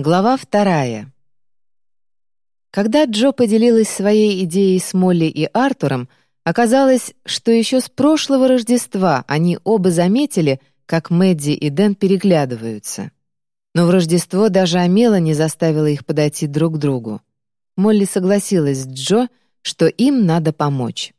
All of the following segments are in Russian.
Глава вторая. Когда Джо поделилась своей идеей с Молли и Артуром, оказалось, что еще с прошлого Рождества они оба заметили, как Мэдди и Дэн переглядываются. Но в Рождество даже Амела не заставила их подойти друг к другу. Молли согласилась с Джо, что им надо помочь.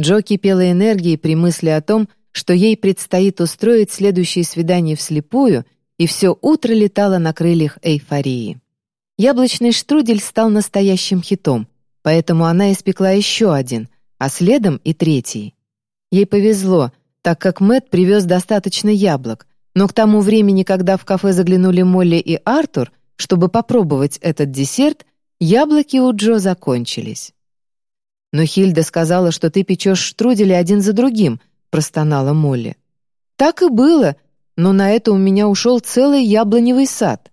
Джо кипела энергией при мысли о том, что ей предстоит устроить следующее свидание вслепую — и все утро летала на крыльях эйфории. Яблочный штрудель стал настоящим хитом, поэтому она испекла еще один, а следом и третий. Ей повезло, так как Мэт привез достаточно яблок, но к тому времени, когда в кафе заглянули Молли и Артур, чтобы попробовать этот десерт, яблоки у Джо закончились. «Но Хильда сказала, что ты печешь штрудели один за другим», — простонала Молли. «Так и было», но на это у меня ушел целый яблоневый сад.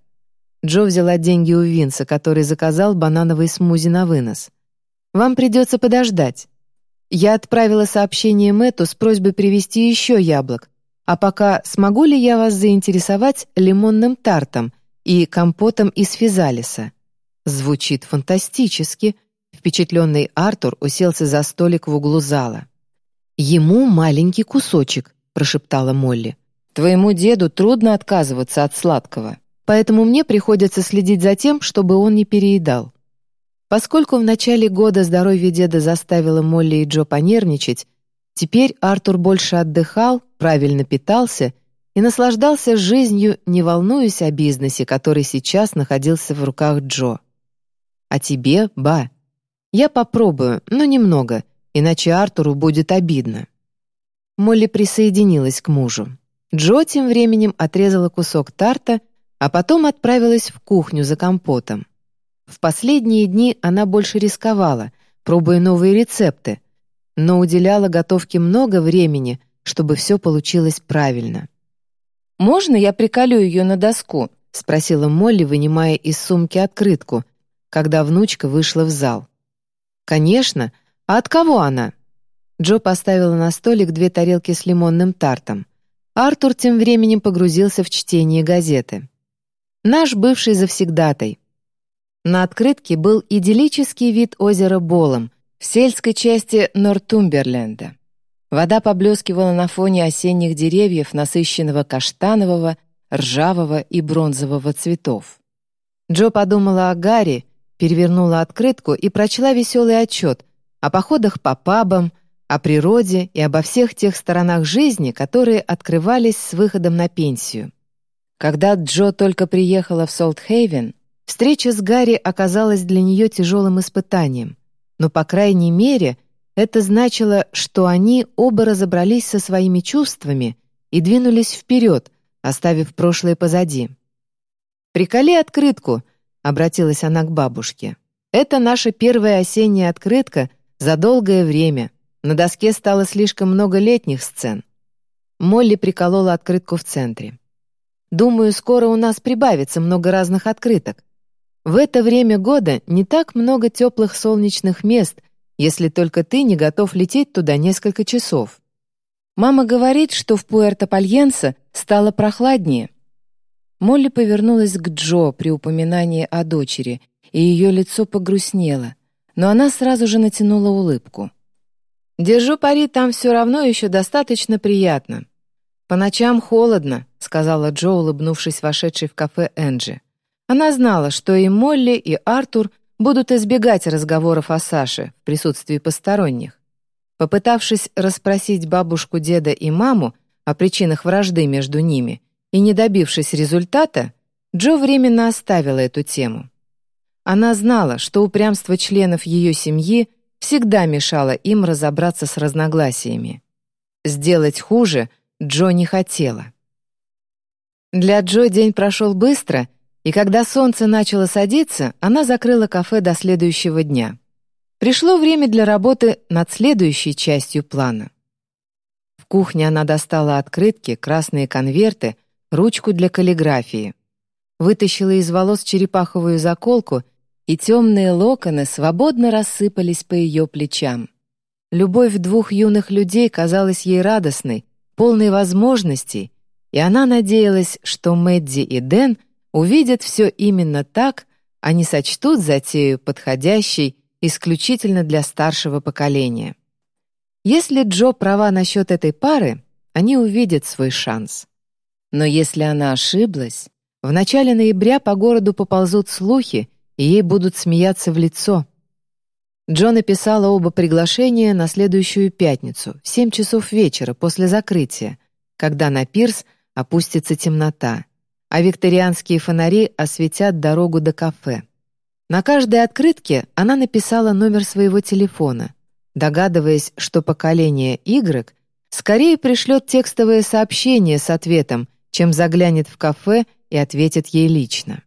Джо взяла деньги у Винса, который заказал банановый смузи на вынос. «Вам придется подождать. Я отправила сообщение Мэтту с просьбой привезти еще яблок, а пока смогу ли я вас заинтересовать лимонным тартом и компотом из физалиса?» Звучит фантастически. Впечатленный Артур уселся за столик в углу зала. «Ему маленький кусочек», — прошептала Молли. Твоему деду трудно отказываться от сладкого, поэтому мне приходится следить за тем, чтобы он не переедал. Поскольку в начале года здоровье деда заставило Молли и Джо понервничать, теперь Артур больше отдыхал, правильно питался и наслаждался жизнью, не волнуясь о бизнесе, который сейчас находился в руках Джо. «А тебе, ба?» «Я попробую, но немного, иначе Артуру будет обидно». Молли присоединилась к мужу. Джо тем временем отрезала кусок тарта, а потом отправилась в кухню за компотом. В последние дни она больше рисковала, пробуя новые рецепты, но уделяла готовке много времени, чтобы все получилось правильно. «Можно я приколю ее на доску?» — спросила Молли, вынимая из сумки открытку, когда внучка вышла в зал. «Конечно. А от кого она?» Джо поставила на столик две тарелки с лимонным тартом. Артур тем временем погрузился в чтение газеты. Наш бывший завсегдатай. На открытке был идиллический вид озера Болом в сельской части Нортумберленда. Вода поблескивала на фоне осенних деревьев, насыщенного каштанового, ржавого и бронзового цветов. Джо подумала о Гарри, перевернула открытку и прочла веселый отчет о походах по пабам, о природе и обо всех тех сторонах жизни, которые открывались с выходом на пенсию. Когда Джо только приехала в Солтхейвен, встреча с Гарри оказалась для нее тяжелым испытанием, но, по крайней мере, это значило, что они оба разобрались со своими чувствами и двинулись вперед, оставив прошлое позади. «Приколи открытку», — обратилась она к бабушке. «Это наша первая осенняя открытка за долгое время». На доске стало слишком много летних сцен. Молли приколола открытку в центре. «Думаю, скоро у нас прибавится много разных открыток. В это время года не так много теплых солнечных мест, если только ты не готов лететь туда несколько часов. Мама говорит, что в Пуэрто-Пальенсо стало прохладнее». Молли повернулась к Джо при упоминании о дочери, и ее лицо погрустнело, но она сразу же натянула улыбку. «Держу пари, там все равно еще достаточно приятно. По ночам холодно», — сказала Джо, улыбнувшись вошедшей в кафе Энджи. Она знала, что и Молли, и Артур будут избегать разговоров о Саше в присутствии посторонних. Попытавшись расспросить бабушку, деда и маму о причинах вражды между ними и не добившись результата, Джо временно оставила эту тему. Она знала, что упрямство членов ее семьи всегда мешало им разобраться с разногласиями. Сделать хуже Джо не хотела. Для Джо день прошел быстро, и когда солнце начало садиться, она закрыла кафе до следующего дня. Пришло время для работы над следующей частью плана. В кухне она достала открытки, красные конверты, ручку для каллиграфии. Вытащила из волос черепаховую заколку — и темные локоны свободно рассыпались по ее плечам. Любовь двух юных людей казалась ей радостной, полной возможностей, и она надеялась, что Мэдди и Дэн увидят все именно так, а не сочтут затею подходящей исключительно для старшего поколения. Если Джо права насчет этой пары, они увидят свой шанс. Но если она ошиблась, в начале ноября по городу поползут слухи, и ей будут смеяться в лицо. Джо написала оба приглашения на следующую пятницу, в 7 часов вечера после закрытия, когда на пирс опустится темнота, а викторианские фонари осветят дорогу до кафе. На каждой открытке она написала номер своего телефона, догадываясь, что поколение Y скорее пришлет текстовое сообщение с ответом, чем заглянет в кафе и ответит ей лично.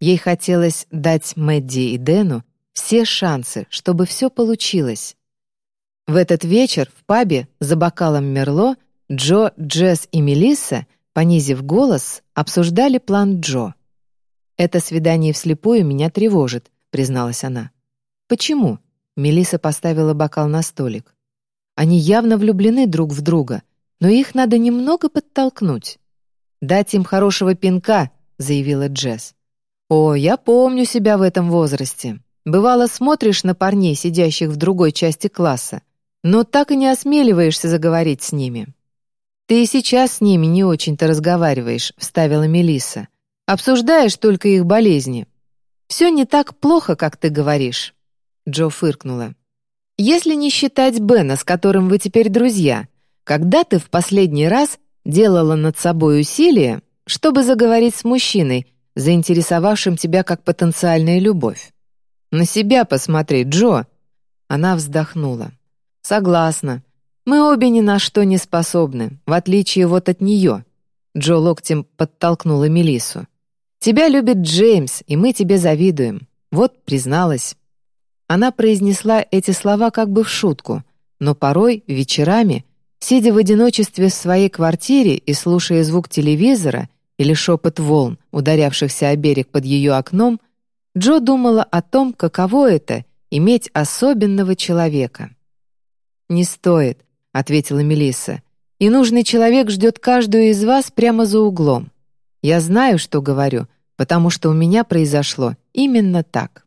Ей хотелось дать Мэдди и Дэну все шансы, чтобы все получилось. В этот вечер в пабе за бокалом Мерло Джо, Джесс и Мелисса, понизив голос, обсуждали план Джо. «Это свидание вслепую меня тревожит», — призналась она. «Почему?» — Мелисса поставила бокал на столик. «Они явно влюблены друг в друга, но их надо немного подтолкнуть». «Дать им хорошего пинка», — заявила Джесс. «О, я помню себя в этом возрасте. Бывало, смотришь на парней, сидящих в другой части класса, но так и не осмеливаешься заговорить с ними». «Ты и сейчас с ними не очень-то разговариваешь», — вставила Мелисса. «Обсуждаешь только их болезни. Все не так плохо, как ты говоришь». Джо фыркнула. «Если не считать Бена, с которым вы теперь друзья, когда ты в последний раз делала над собой усилие, чтобы заговорить с мужчиной, заинтересовавшим тебя как потенциальная любовь. На себя посмотри, Джо!» Она вздохнула. «Согласна. Мы обе ни на что не способны, в отличие вот от нее». Джо локтем подтолкнула Мелису. «Тебя любит Джеймс, и мы тебе завидуем. Вот призналась». Она произнесла эти слова как бы в шутку, но порой, вечерами, сидя в одиночестве в своей квартире и слушая звук телевизора или шепот волн, ударявшихся о берег под ее окном, Джо думала о том, каково это — иметь особенного человека. «Не стоит», — ответила Мелисса. «И нужный человек ждет каждую из вас прямо за углом. Я знаю, что говорю, потому что у меня произошло именно так».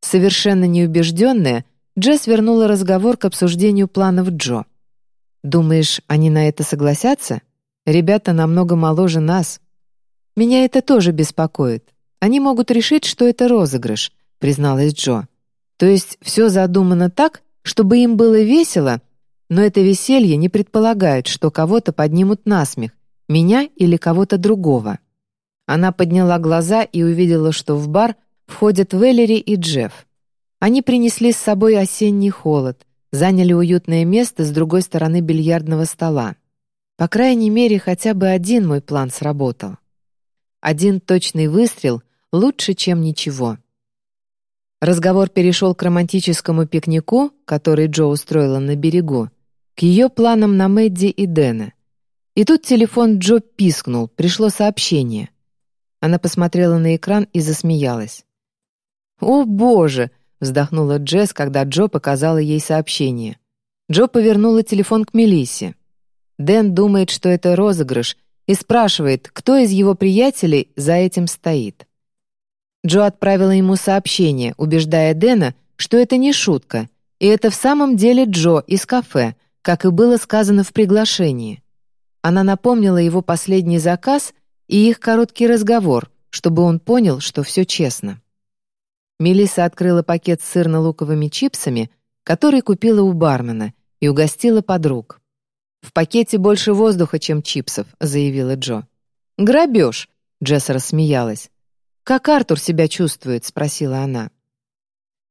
Совершенно неубежденная, Джесс вернула разговор к обсуждению планов Джо. «Думаешь, они на это согласятся? Ребята намного моложе нас». «Меня это тоже беспокоит. Они могут решить, что это розыгрыш», — призналась Джо. «То есть все задумано так, чтобы им было весело, но это веселье не предполагает, что кого-то поднимут на смех, меня или кого-то другого». Она подняла глаза и увидела, что в бар входят Веллери и Джефф. Они принесли с собой осенний холод, заняли уютное место с другой стороны бильярдного стола. По крайней мере, хотя бы один мой план сработал. Один точный выстрел лучше, чем ничего. Разговор перешел к романтическому пикнику, который Джо устроила на берегу, к ее планам на Мэдди и Дэна. И тут телефон Джо пискнул, пришло сообщение. Она посмотрела на экран и засмеялась. «О, боже!» — вздохнула Джесс, когда Джо показала ей сообщение. Джо повернула телефон к Мелиссе. Дэн думает, что это розыгрыш, и спрашивает, кто из его приятелей за этим стоит. Джо отправила ему сообщение, убеждая Дэна, что это не шутка, и это в самом деле Джо из кафе, как и было сказано в приглашении. Она напомнила его последний заказ и их короткий разговор, чтобы он понял, что все честно. Мелисса открыла пакет с сырно-луковыми чипсами, который купила у бармена, и угостила подруг. «В пакете больше воздуха, чем чипсов», — заявила Джо. «Грабеж», — Джесс рассмеялась. «Как Артур себя чувствует?» — спросила она.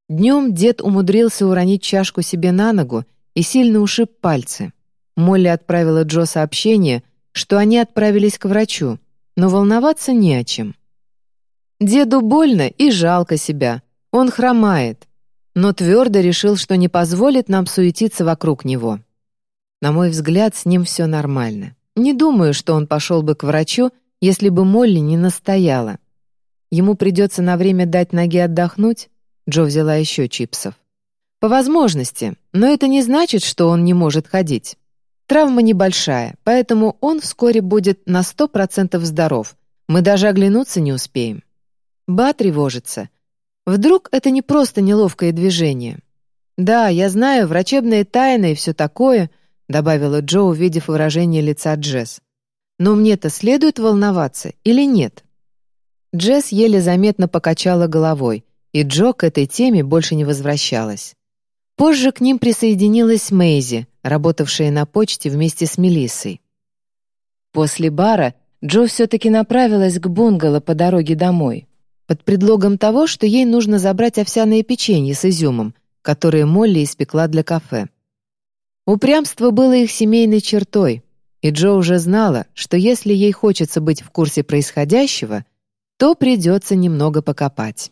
Днем дед умудрился уронить чашку себе на ногу и сильно ушиб пальцы. Молли отправила Джо сообщение, что они отправились к врачу, но волноваться не о чем. Деду больно и жалко себя, он хромает, но твердо решил, что не позволит нам суетиться вокруг него. На мой взгляд, с ним все нормально. Не думаю, что он пошел бы к врачу, если бы Молли не настояла. Ему придется на время дать ноге отдохнуть. Джо взяла еще чипсов. По возможности, но это не значит, что он не может ходить. Травма небольшая, поэтому он вскоре будет на сто процентов здоров, Мы даже оглянуться не успеем. Ба тревожится. Вдруг это не просто неловкое движение? Да, я знаю, врачебные тайны и все такое, добавила Джо, увидев выражение лица Джесс. Но мне-то следует волноваться или нет? Джесс еле заметно покачала головой, и Джо к этой теме больше не возвращалась. Позже к ним присоединилась Мэйзи, работавшая на почте вместе с Мелиссой. После бара Джо все-таки направилась к бунгало по дороге домой, под предлогом того, что ей нужно забрать овсяное печенье с изюмом, которое Молли испекла для кафе. Упрямство было их семейной чертой, и Джо уже знала, что если ей хочется быть в курсе происходящего, то придется немного покопать.